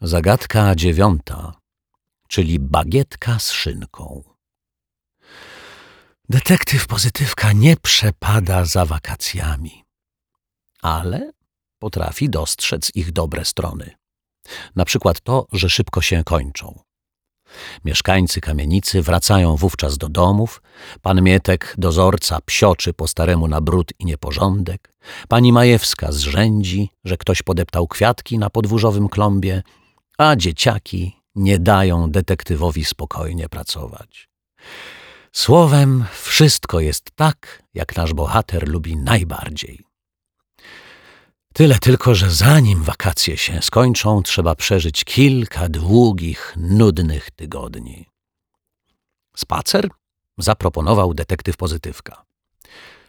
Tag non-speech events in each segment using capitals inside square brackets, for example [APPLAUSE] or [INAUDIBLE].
Zagadka dziewiąta, czyli bagietka z szynką. Detektyw pozytywka nie przepada za wakacjami, ale potrafi dostrzec ich dobre strony. Na przykład to, że szybko się kończą. Mieszkańcy kamienicy wracają wówczas do domów, pan Mietek, dozorca, psioczy po staremu na brud i nieporządek, pani Majewska zrzędzi, że ktoś podeptał kwiatki na podwórzowym klombie, a dzieciaki nie dają detektywowi spokojnie pracować. Słowem, wszystko jest tak, jak nasz bohater lubi najbardziej. Tyle tylko, że zanim wakacje się skończą, trzeba przeżyć kilka długich, nudnych tygodni. Spacer? zaproponował detektyw pozytywka.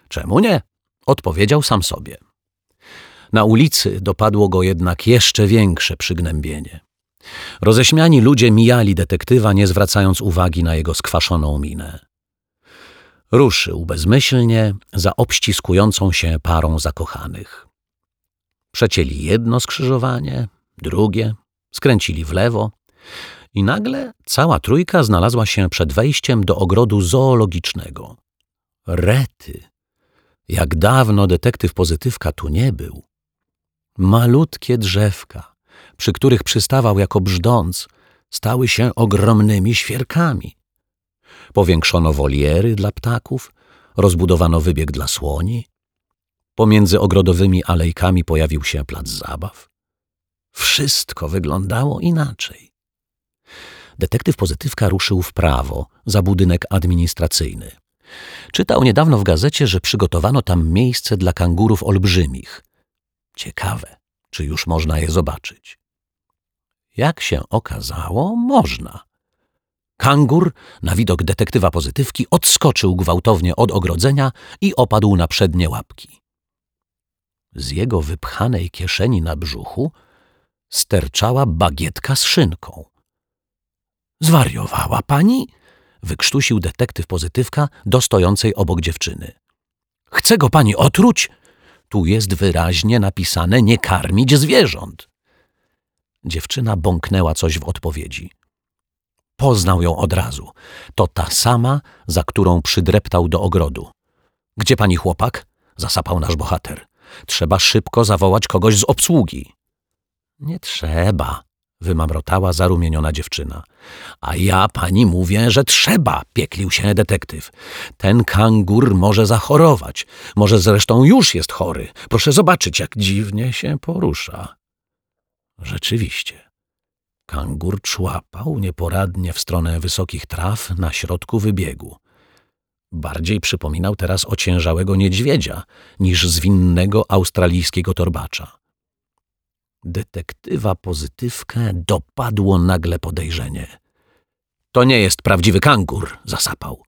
Czemu nie? odpowiedział sam sobie. Na ulicy dopadło go jednak jeszcze większe przygnębienie. Roześmiani ludzie mijali detektywa, nie zwracając uwagi na jego skwaszoną minę. Ruszył bezmyślnie za obściskującą się parą zakochanych. Przecięli jedno skrzyżowanie, drugie, skręcili w lewo i nagle cała trójka znalazła się przed wejściem do ogrodu zoologicznego. Rety! Jak dawno detektyw pozytywka tu nie był. Malutkie drzewka, przy których przystawał jako brzdąc, stały się ogromnymi świerkami. Powiększono woliery dla ptaków, rozbudowano wybieg dla słoni. Pomiędzy ogrodowymi alejkami pojawił się plac zabaw. Wszystko wyglądało inaczej. Detektyw Pozytywka ruszył w prawo, za budynek administracyjny. Czytał niedawno w gazecie, że przygotowano tam miejsce dla kangurów olbrzymich. Ciekawe, czy już można je zobaczyć. Jak się okazało, można. Kangur, na widok detektywa pozytywki, odskoczył gwałtownie od ogrodzenia i opadł na przednie łapki. Z jego wypchanej kieszeni na brzuchu sterczała bagietka z szynką. Zwariowała pani? wykrztusił detektyw pozytywka do stojącej obok dziewczyny. Chce go pani otruć? Tu jest wyraźnie napisane nie karmić zwierząt. Dziewczyna bąknęła coś w odpowiedzi. Poznał ją od razu. To ta sama, za którą przydreptał do ogrodu. Gdzie pani chłopak? Zasapał nasz bohater. Trzeba szybko zawołać kogoś z obsługi. Nie trzeba, wymamrotała zarumieniona dziewczyna. A ja pani mówię, że trzeba, pieklił się detektyw. Ten kangur może zachorować. Może zresztą już jest chory. Proszę zobaczyć, jak dziwnie się porusza. Rzeczywiście. Kangur człapał nieporadnie w stronę wysokich traw na środku wybiegu. Bardziej przypominał teraz ociężałego niedźwiedzia niż zwinnego australijskiego torbacza. Detektywa pozytywkę dopadło nagle podejrzenie. To nie jest prawdziwy kangur, zasapał.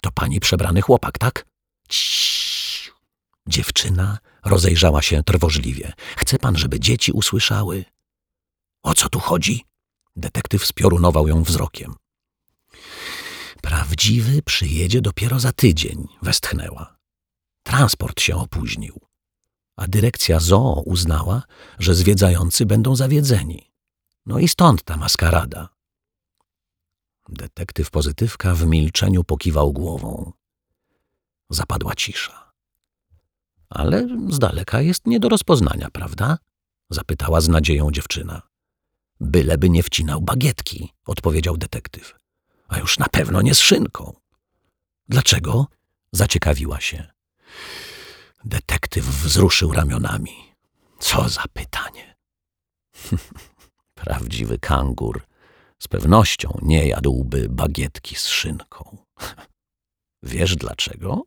To pani przebrany chłopak, tak? Ciii. Dziewczyna rozejrzała się trwożliwie. Chce pan, żeby dzieci usłyszały? O co tu chodzi? Detektyw spiorunował ją wzrokiem. Prawdziwy przyjedzie dopiero za tydzień, westchnęła. Transport się opóźnił, a dyrekcja zoo uznała, że zwiedzający będą zawiedzeni. No i stąd ta maskarada. Detektyw pozytywka w milczeniu pokiwał głową. Zapadła cisza. Ale z daleka jest nie do rozpoznania, prawda? zapytała z nadzieją dziewczyna. Byleby nie wcinał bagietki, odpowiedział detektyw. A już na pewno nie z szynką. Dlaczego? zaciekawiła się. Detektyw wzruszył ramionami. Co za pytanie. [LAUGHS] Prawdziwy kangur z pewnością nie jadłby bagietki z szynką. [LAUGHS] Wiesz dlaczego?